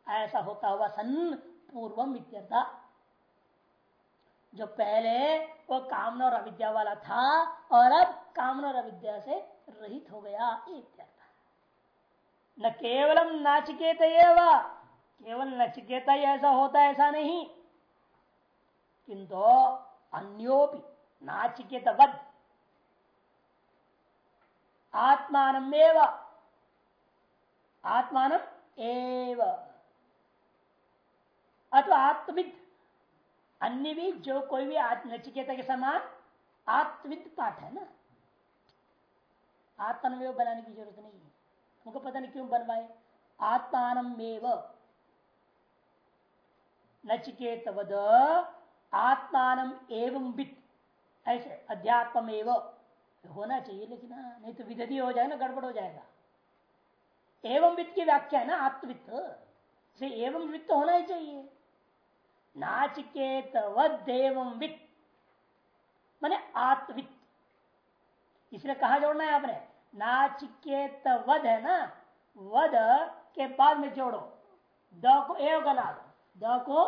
ऐसा होता हुआ सन पूर्वम विद्यता जो पहले वो कामना और अविद्या वाला था और अब कामना और अविद्या से रहित हो गया न केवलम नाचिकेत केवल नचिकेता ही ऐसा होता ऐसा नहीं। किंतु अन्योपि नाचिकेत आत्मान आत्मान एव। अथवा आत्मविद अन्य भी जो कोई भी नचिकेता के समान आत्मविद पाठ है ना? आत्मनियोग बनाने की ज़रूरत नहीं है। हमको पता नहीं क्यों बनवाए आत्मान नचिकेत आत्मान एवं वित्त ऐसे अध्यात्म एवं होना चाहिए लेकिन हाँ नहीं तो विधि हो जाएगा ना, गड़बड़ हो जाएगा। एवं वित्त की व्याख्या है ना आत्मवित्त से एवं वित्त होना ही चाहिए। नाचिकेत वध एवं वित्त मैंने आत्मवित्त इसलिए कहा जोड़ना है आपने? नाचिकेत वध है ना? वध के बाद में जोड़ो। द को ए बना दो। द को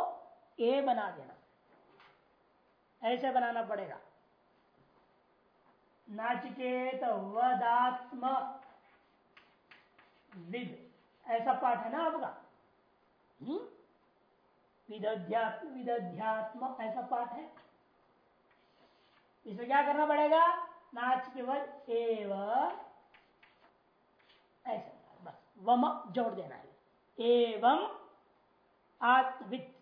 ए बना देना। ऐसे बनाना पड़ेगा। नाचिकेत वदात्म विद। ऐसा पाठ है ना आपका? हम्म? विदध्यात्म विदध्यात्म, ऐसा पाठ है। इसमें क्या करना पड़ेगा? नाच केवल एव, ऐसा, बस, वम जोड़ देना है। एवं आत्मविद।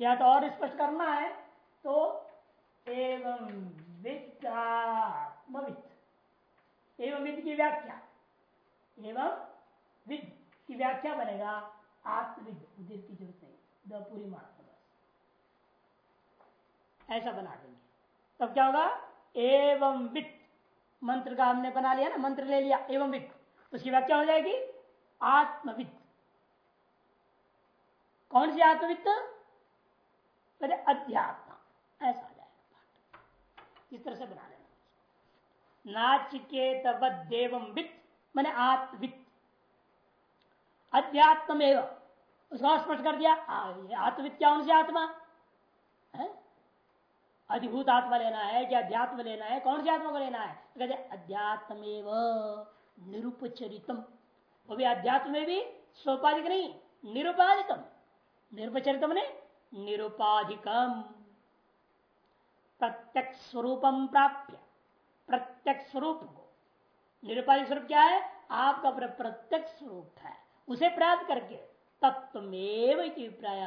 या तो और स्पष्ट करना है तो एवं वित्तात्मवित्त एवं विद की व्याख्या। एवं विद की व्याख्या बनेगा आत्मविद की ज़रूरत पूरी मात्रा बस ऐसा बना देंगे। तब क्या होगा? एवं वित्त मंत्र का हमने बना लिया ना, मंत्र ले लिया, एवं वित्त उसकी व्याख्या हो जाएगी? आत्मवित्त कौन सी आत्मवित्त पहले अध्यात्म। ऐसा आ जाएगा इस तरह से बना लेना। नाचिकेत देवम वित्त मैंने आत्मवित्त अध्यात्म एवं उसको स्पष्ट कर दिया आत्मवित्त क्या उनसे आत्मा? है? अधिभूत आत्मा लेना है कि अध्यात्म लेना है? कौन सी आत्मा को लेना है? तो कहते अध्यात्म निरुपचरितम। वो भी अध्यात्म में भी सोपाधिक नहीं, निरुपाधिकम। निरुपचरितम ने निरुपाधिकम। प्रत्यक्ष स्वरूपम प्राप्य, प्रत्यक्ष स्वरूप को। निरुपाधिक स्वरूप क्या है? आपका प्रत्यक्ष स्वरूप है। उसे प्राप्त करके तत्वमेव अभिप्राय।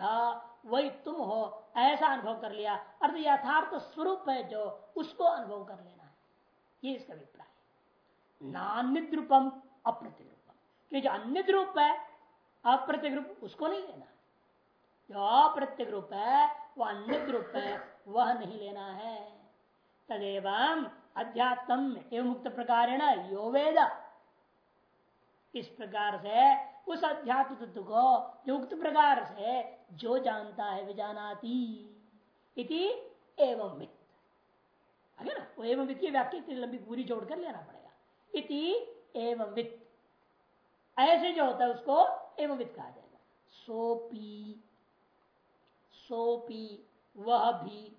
वही तुम हो, ऐसा अनुभव कर लिया। अर्थ यथार्थ स्वरूप है जो, उसको अनुभव कर लेना है। ये इसका अभिप्राय नान्य रूपम अप्रतिक रूपम क्योंकि अन्य रूप है अप्रतिक रूप उसको नहीं लेना जो अप्रत्यक रूप है वह अन्य रूप है, वह नहीं लेना है। तदेव अध्यात्म एवं मुक्त प्रकार यो वेद। इस प्रकार से उस अध्यात्म तत्व को युक्त प्रकार से जो जानता है विजानाती इति एवं मित है ना? वो एवं वित्त की व्याख्या इतनी लंबी पूरी जोड़ कर लेना पड़ेगा। इति एवं वित्त। ऐसे जो होता है उसको एवं वित्त कहा जाएगा। सोपी। सोपी। वह भी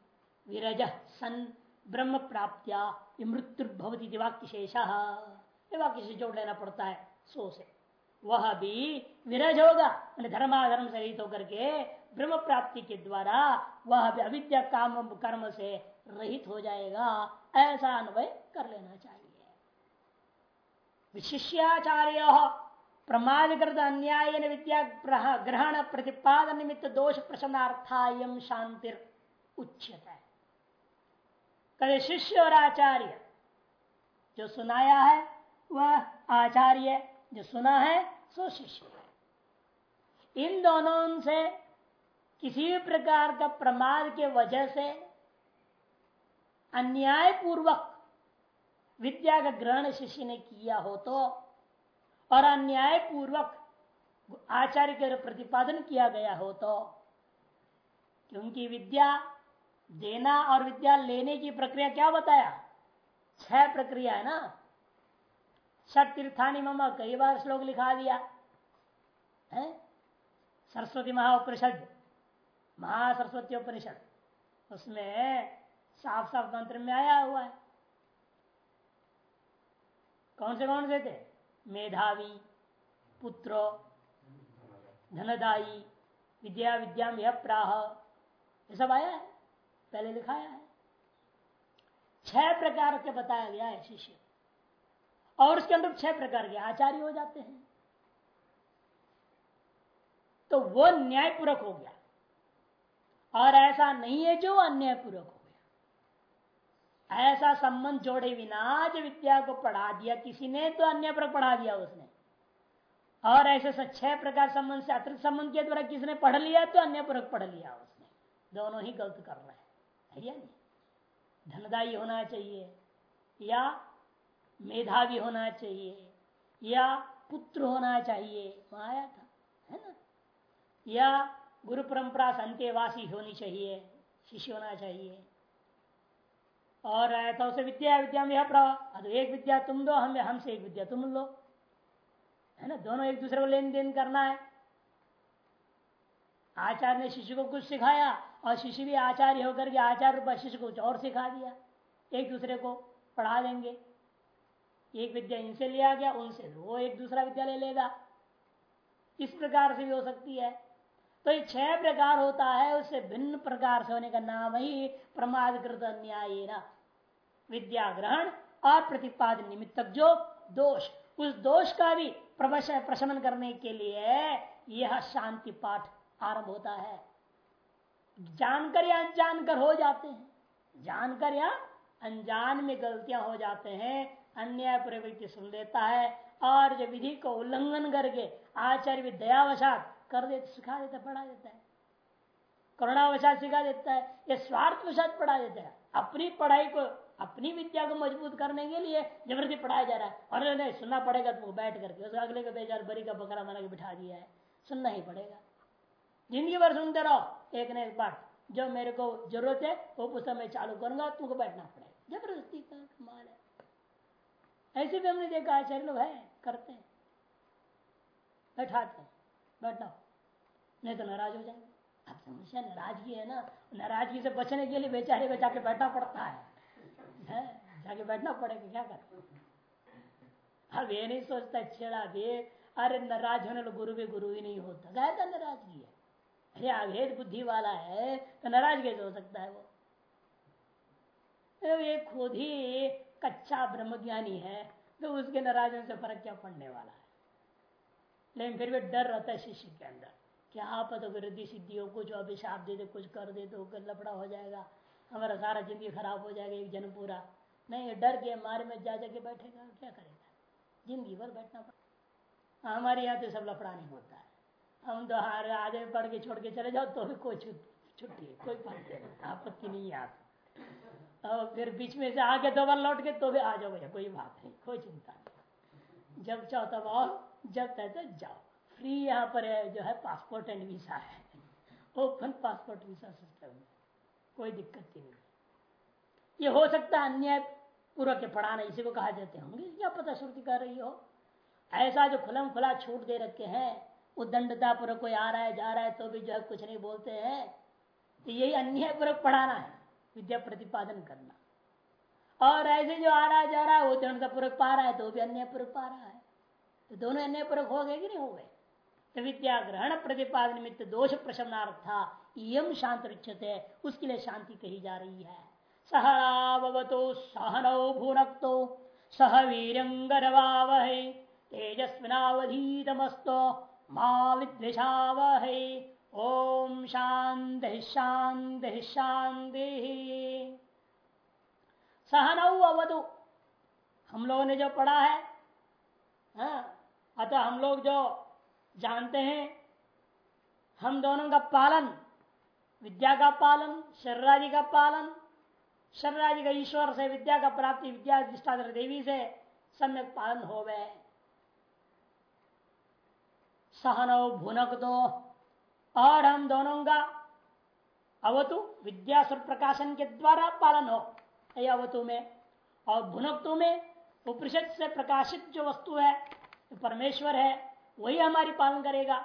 विरज सन ब्रह्म प्राप्त्या मृत्यु भवती वाक्य शेष वाक्य से जोड़ लेना पड़ता है सो से। वह भी विरज होगा। मैंने धर्माधर्म से रहित होकर के ब्रह्म प्राप्ति के द्वारा वह भी अविद्या काम, कर्म से रहित हो जाएगा। ऐसा अनुभव कर लेना चाहिए। विशिष्याचार्य प्रमादकृत अन्याय विद्या ग्रहण प्रतिपादन निमित्त दोष प्रशमनार्थायम शांति उच्चत है कभी शिष्य और आचार्य, जो सुनाया है, वह आचार्य जो सुना है, सो शिष्य इन दोनों से किसी भी प्रकार का प्रमाद के वजह से अन्याय पूर्वक विद्या का ग्रहण शिष्य ने किया हो तो और अन्याय पूर्वक आचार्य के प्रतिपादन किया गया हो तो क्योंकि विद्या देना और विद्या लेने की प्रक्रिया क्या बताया? छह प्रक्रिया है ना? षट तीर्थानी मम कई बार श्लोक लिखा दिया। है? सरस्वती महाउपनिषद। महासरस्वती उपनिषद उसमें साफ़ साफ़ मंत्र में आया हुआ है। कौन से कौन से थे? मेधावी, पुत्र, धनदायी, विद्या विद्या में प्राह ये सब आया है? पहले लिखाया है। छह प्रकार के बताया गया है शिष्य। और उसके अंदर छह प्रकार के आचार्य हो जाते हैं। तो वो न्यायपूर्वक हो गया। और ऐसा नहीं है जो अन्यायपूर्वक हो गया। ऐसा संबंध जोड़े बिना जो विद्या को पढ़ा दिया, किसी ने तो अन्य पर पढ़ा दिया उसने। और ऐसे छह प्रकार संबंध से अतिरिक्त संबंध के द्वारा किसने पढ़ लिया तो अन्य पर पढ़ लिया उसने। दोनों ही गलत कर रहे हैं। है या नहीं? धनदायी होना चाहिए। या मेधावी होना चाहिए, या पुत्र होना चाहिए। वहाँ आया था, है ना? या गुरु परंपरा संत्यवासी होनी चाहिए, शिष्य होना चाहिए। और तो उसे विद्या विद्या में अब एक विद्या तुम दो, हमें, हमसे एक विद्या तुम लो। है ना? दोनों एक दूसरे को लेन देन करना है। आचार्य ने शिष्य को कुछ सिखाया, और शिष्य भी आचार्य होकर के आचार्य शिष्य को कुछ और सिखा दिया। एक दूसरे को पढ़ा देंगे। एक विद्या इनसे लिया गया, उनसे वो एक दूसरा विद्या ले लेगा। इस प्रकार से भी हो सकती है। तो ये छह प्रकार होता है, उससे भिन्न प्रकार से होने का नाम ही प्रमादकृत अन्याय विद्या ग्रहण और प्रतिपादन निमित्त जो दोष, उस दोष का भी प्रशमन करने के लिए यह शांति पाठ आरंभ होता है। जानकर या जानकर हो जाते हैं। जानकर या अनजान में गलतियाँ हो जाते हैं अन्याय प्रवृत्ति सुन लेता है और जो विधि को उल्लंघन करके आचार्य भी दयावशात कर देते, सिखा देता, पढ़ा देता है। करुणावशात सिखा देता है, ये स्वार्थवशात पढ़ा देता है। अपनी पढ़ाई को, अपनी विद्या को मज़बूत करने के लिए ज़बरदस्ती पढ़ाया जा रहा है। और नहीं, सुनना पड़ेगा तुमको बैठ करके, उस अगले को बेचार बरी का बकरा बना के बिठा दिया है। सुनना ही पड़ेगा। ज़िंदगी भर सुनते रहो, एक न एक बार। जो मेरे को ज़रूरत है, वो पुस्तक मैं चालू करूँगा, तुमको बैठना पड़ेगा। ज़बरदस्ती का कमाल है। ऐसे भी हमने देखा आचार्य लोग है करते हैं। बैठाते हैं नहीं तो नाराज़ हो जाएँगे। अब समस्या नाराज़गी है ना नाराज़गी से बचने के लिए बेचारे को जाके बैठना पड़ता है, है? जाके बैठना पड़ेगा क्या कर? अब ये नहीं सोचता छेड़ा दे। अरे नाराज़ होने लो गुरु भी गुरु ही नहीं होता। था नाराज़गी है। अरे अभेद बुद्धि वाला है तो नाराज़ कैसे हो सकता है वो। ये खुद ही कच्चा ब्रह्मज्ञानी है तो उसके नाराज़ होने से फ़र्क क्या पड़ने वाला है? लेकिन फिर भी डर रहता है शिष्य के अंदर क्या पता वृद्धि सिद्धि हो कुछ अभिशाप दे दे कुछ कर दे तो लफड़ा हो जाएगा, हमारा सारा ज़िंदगी खराब हो जाएगा, एक जन्म पूरा। नहीं डर के मारे में जा जाके बैठेगा, क्या करेगा? ज़िंदगी भर बैठना पड़ेगा। हमारे यहाँ तो सब लफड़ा नहीं होता है। हम तो हार आधे पढ़ के छोड़ के चले जाओ तो भी कोई छुट्टी, कोई आपत्ति नहीं है आप और फिर बीच में से आगे दो बार लौट के तो भी आ जाओ भैया कोई बात नहीं, कोई चिंता नहीं। जब चाहो तब आओ जब तक तो जाओ। फ्री यहाँ पर है, जो है पासपोर्ट एंड वीसा है। ओपन पासपोर्ट वीसा सिस्टम कोई दिक्कत ही नहीं। ये हो सकता है अन्याय के पढ़ाना, इसी को कहा जाते होंगे क्या पता श्रुति कर रही हो। ऐसा जो खुलम खुला छूट दे रखे हैं उदंडता पूर्वक कोई आ रहा है, जा रहा है तो भी जो है कुछ नहीं बोलते हैं। तो यही अन्याय पूर्वक पढ़ाना है। विद्या प्रतिपादन करना। और ऐसे जो आ रहा, जा रहा है वो दंडता पूर्वक पा रहा है तो भी अन्य पूर्वक पा रहा है। तो दोनों अन्य पूर्वक हो गए कि नहीं हो गए? तो विद्या ग्रहण प्रतिपादन निमित्त दोष प्रशमनार्था यम शांत उच्चते उसके लिए शांति कही जा रही है। सहरावतो सहनौ भूनक्तो, सह वीरंगरवावह तेजस्विनावधीतमस्तो, माँ विद्वेषावहे। ओम शांति शांति शांति। सहनऊ अवधु। हम लोगों ने जो पढ़ा है हाँ, अतः हम लोग जो जानते हैं हम दोनों का पालन विद्या का पालन शर्रादि का पालन शर्रादि का ईश्वर से विद्या का प्राप्ति विद्या देवी से सम्यक पालन हो गए सहनो भुनक दो और हम दोनों का अवतु विद्या प्रकाशन के द्वारा पालन हो। अवतु में और भुनकतु में उपनिषद से प्रकाशित जो वस्तु है तो परमेश्वर है, वही हमारी पालन करेगा।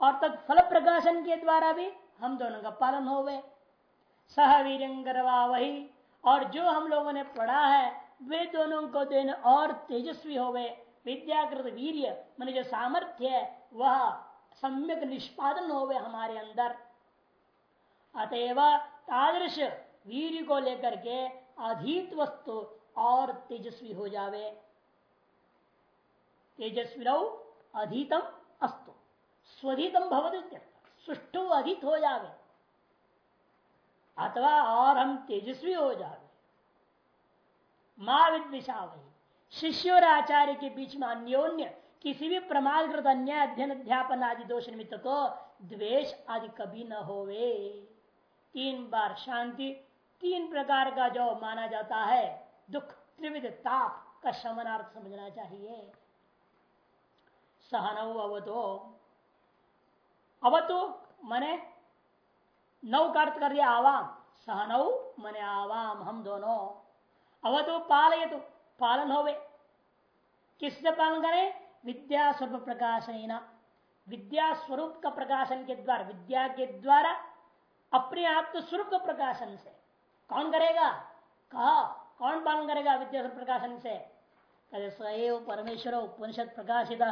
और तब फल प्रकाशन के द्वारा भी हम दोनों का पालन हो गए सह वीरंगरवा वही। और जो हम लोगों ने पढ़ा है, वे दोनों को देने और तेजस्वी हो गए विद्याकृत वीर्य मन जो सामर्थ्य है, वह सम्यक निष्पादन हो हमारे अंदर। अतएव तादृश वीर को लेकर के अधीत वस्तु और तेजस्वी हो जावे। तेजस्वी अधीतम अस्तु। स्वधीतम भवत सुष्टु अधित हो जावे। अथवा और हम तेजस्वी हो जावे। माँ विद्विषा वही शिष्य और आचार्य के बीच में अन्योन्य किसी भी प्रमाणकृत अन्य अध्ययन, अध्यापन आदि दोष निमित्त को द्वेष आदि कभी न होवे। तीन बार शांति, तीन प्रकार का जो माना जाता है, दुख, त्रिविध, ताप का शमनार्थ समझना चाहिए। सहनौ अवतो। अवतो मने नौ का कर दिया, आवाम। सहनौ मने आवाम, हम दोनों। अवतो पालय तो पालन होवे। किससे पालन करें? विद्या स्वरूप प्रकाशन विद्या स्वरूप का प्रकाशन के द्वारा विद्या के द्वारा अपने आप तो स्वरूप का प्रकाशन से। कौन करेगा? कहा, कौन पालन करेगा विद्या स्वरूप प्रकाशन से स्वयं परमेश्वर, उपनिषद प्रकाशित।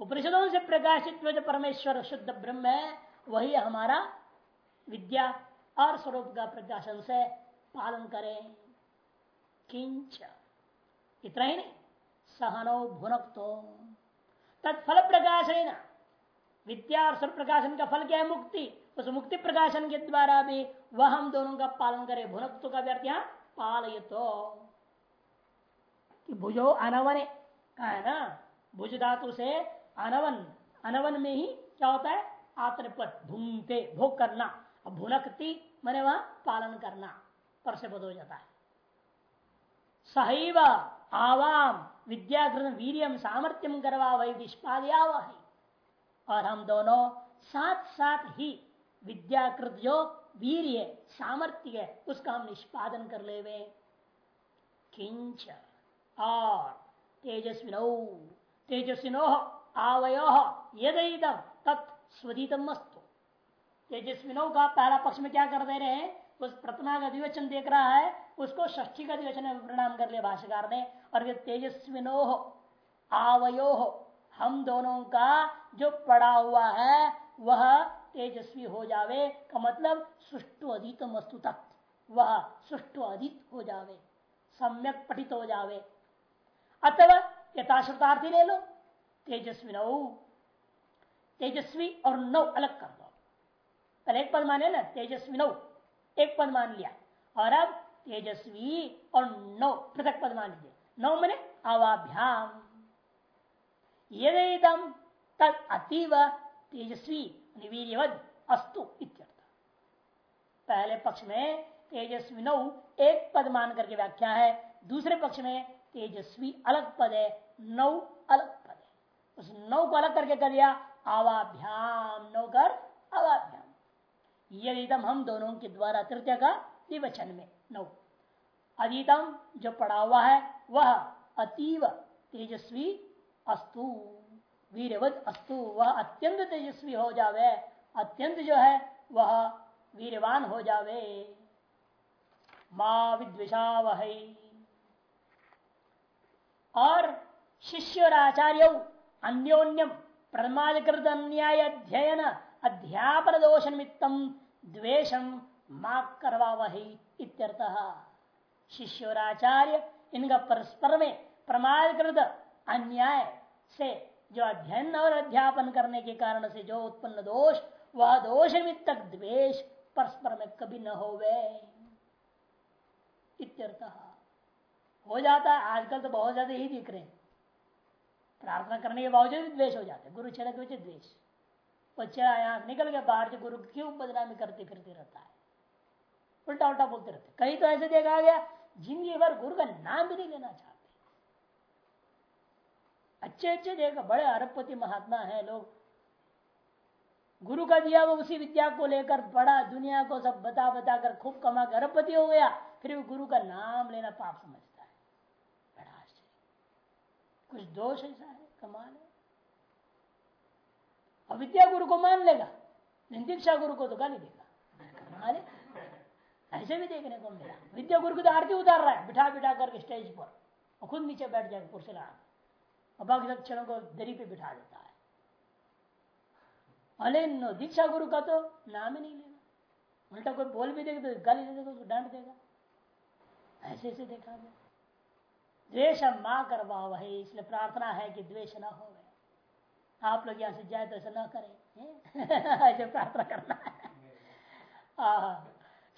उपनिषदों से प्रकाशित जो परमेश्वर, शुद्ध ब्रह्म है, वही हमारा विद्या और स्वरूप का प्रकाशन से पालन करें। किंच। इतना ही नहीं। सहनो भुनक्तो। तत्फल प्रकाशन विद्या और स्वर प्रकाशन का फल क्या है? मुक्ति। उस मुक्ति प्रकाशन के द्वारा भी वह हम दोनों का पालन करे। भुनत्व का व्यर्थ यहाँ पालय तो भुजो अनवने। कहा है ना? भुज धातु से अनवन। अनवन में ही क्या होता है? आत्मपद भूंगते भोग करना। भुनकती मैंने वहाँ पालन करना। पर से बद हो जाता है। सहैव आवाम विद्याकृत वीरियम सामर्थ्यम करवा वही निष्पाद्या वही और हम दोनों साथ साथ ही विद्याकृत जो वीर सामर्थ्य है, उसका हम निष्पादन कर ले किंच। और तेजस्विनो तेजस्विनो आवयो यदम तत् स्वदीतम अस्तु। तेजस्विनो का पहला पक्ष में क्या कर दे रहे हैं? उस प्रतिमा का दिवचन देख रहा है उसको ष्ठी का दिवचन में प्रणाम कर लिया भाष्यकार ने, और फिर तेजस्विनो, आवयो, हम दोनों का जो पड़ा हुआ है, वह तेजस्वी हो जावे, का मतलब सुष्टु अधीत वस्तु तत्व वह सुष्टु अधीत हो जावे, सम्यक पठित हो जावे। अथवा यथाश्रुतार्थी ले लो तेजस्वी नौ तेजस्वी और नौ अलग कर दो। पहले एक पद माने ना तेजस्वी नौ एक पद मान लिया। और अब तेजस्वी और नौ, पृथक पद मान लीजिए नौ मैंने अवाभ्याम यदम तद अतीव तेजस्वी वीरवद अस्तु इत्यर्थ। पहले पक्ष में तेजस्वी नौ एक पद मान करके व्याख्या है। दूसरे पक्ष में तेजस्वी अलग पद है, नौ अलग पद है। उस नौ को अलग करके कर दिया, आवाभ्याम, नौ कर अवाभ्याम यदिदम हम दोनों के द्वारा तृतीय का विवचन में नौ। अधीतम जो पड़ा हुआ है, वह अतीव तेजस्वी अस्तु। वीरवत अस्तु, वह अत्यंत तेजस्वी हो जावे। अत्यंत जो है, वह वीरवान हो जावे। माँ विद्विषा वह और शिष्य और आचार्य अन्योन्यम प्रमादकृत अन्याय अध्ययन अध्यापन दोष निमित्तम द्वेषम माँ करवा वही इत्यर्थ। शिष्य और आचार्य इनका परस्पर में प्रमादकृत अन्याय से, जो अध्ययन और अध्यापन करने के कारण से जो उत्पन्न दोष, वह दोष तक द्वेष परस्पर में कभी न हो इत्यर्थ। हो जाता है, आजकल तो बहुत ज़्यादा ही दिख रहे हैं। प्रार्थना करने के बावजूद भी द्वेष हो जाते गुरु छेड़ा के द्वेष। बच्चा यहाँ निकल के बाहर से गुरु क्यों बदनामी करते फिरते रहता है? उल्टा उल्टा बोलते रहते कहीं तो ऐसे देखा गया ज़िंदगी भर गुरु का नाम भी नहीं लेना चाहते। अच्छे अच्छे देखा, बड़े अरबपति महात्मा है लोग। गुरु का दिया वो उसी विद्या को लेकर बड़ा दुनिया को सब बता बता कर खूब कमा कर अरबपति हो गया, फिर भी गुरु का नाम लेना पाप समझता है। बड़ा आश्चर्य। कुछ दोष ऐसा है, कमाल है। अविद्या गुरु को मान लेगा दीक्षा गुरु को तो गाली देगा। है। ऐसे भी देखने को मिला। विद्या गुरु को तो आरती उतार रहा है। बिठा बिठा करके स्टेज पर। और खुद नीचे बैठ जाएगा पुरुषला और बाकी सब क्षणों को दरी पे बिठा देता है। अले दीक्षा गुरु का तो नाम ही नहीं लेना। उल्टा कोई बोल भी देगा तो गाली दे देगा उसको डांट देगा। ऐसे ऐसे देखा गया। द्वेष माँ करवा वही इसलिए प्रार्थना है कि द्वेष ना हो आप लोग यहाँ से जाए तो ऐसा ना करें। ऐसे प्रार्थना करना है।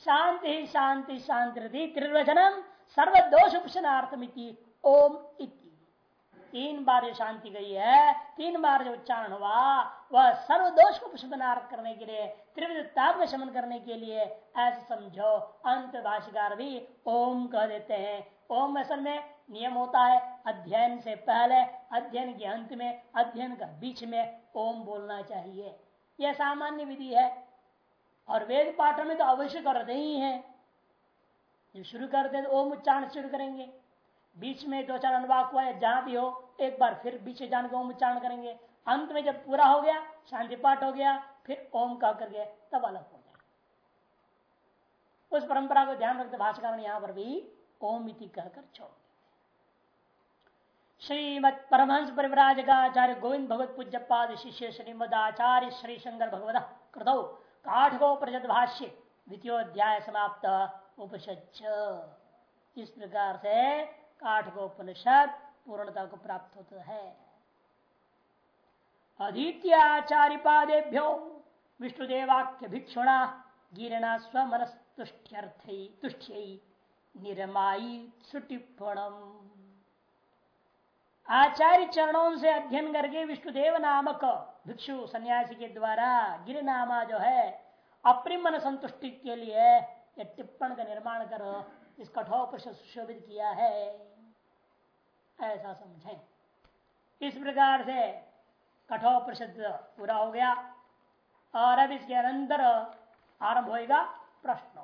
शांति शांति शांति त्रिवचनम सर्वदोष उपशनार्थमिति ओम इति। तीन बार जो शांति गई है, तीन बार जो उच्चारण हुआ, वह सर्वदोष को पुष्पनार्थ करने के लिए त्रिविधता का शमन करने के लिए ऐसे समझो। अंत भाषिकार भी ओम कह देते हैं। ओम असल में नियम होता है, अध्ययन से पहले, अध्ययन के अंत में, अध्ययन का बीच में ओम बोलना चाहिए। यह सामान्य विधि है और वेद पाठ में तो अवश्य करते ही है। जब शुरू करते तो ओम उच्चारण शुरू करेंगे। बीच में दो चार अनुवाक हुआ है, जहाँ भी हो, एक बार फिर बीच जान के ओम उच्चारण करेंगे। अंत में जब पूरा हो गया, शांति पाठ हो गया, फिर ओम कह करके तब अलग हो गया उस परंपरा को ध्यान रखते भाषाकार ने यहाँ पर भी ओम इति कहकर छोड़ श्रीमद परमहंस परिवराजकाचार्य गोविंद भगवत पूज्य पाद शिष्य श्रीमद आचार्य श्री शंकर भगवत कृतौ। प्रजत भाष्य, द्वितीयोध्याय समाप्त उपसच इस प्रकार से काठ उपनिषद पूर्णता को प्राप्त होता है। अदित्याचार्य पादेभ्यो विष्णुदेवाक्य भिक्षुणा गिरणा स्वमनस्तुष्ट तुष्ट निरमाई सुटिप्पणम। आचार्य चरणों से अध्ययन करके विष्णुदेव नामक भिक्षु सन्यासी के द्वारा गिरनामा जो है अपनी मन संतुष्टि के लिए टिप्पण का निर्माण कर इस कठोर पर सुशोभित किया है। ऐसा समझे। इस प्रकार से कठोर प्रसिद्ध पूरा हो गया और अब इसके अंदर आरंभ होगा प्रश्नोपरिषद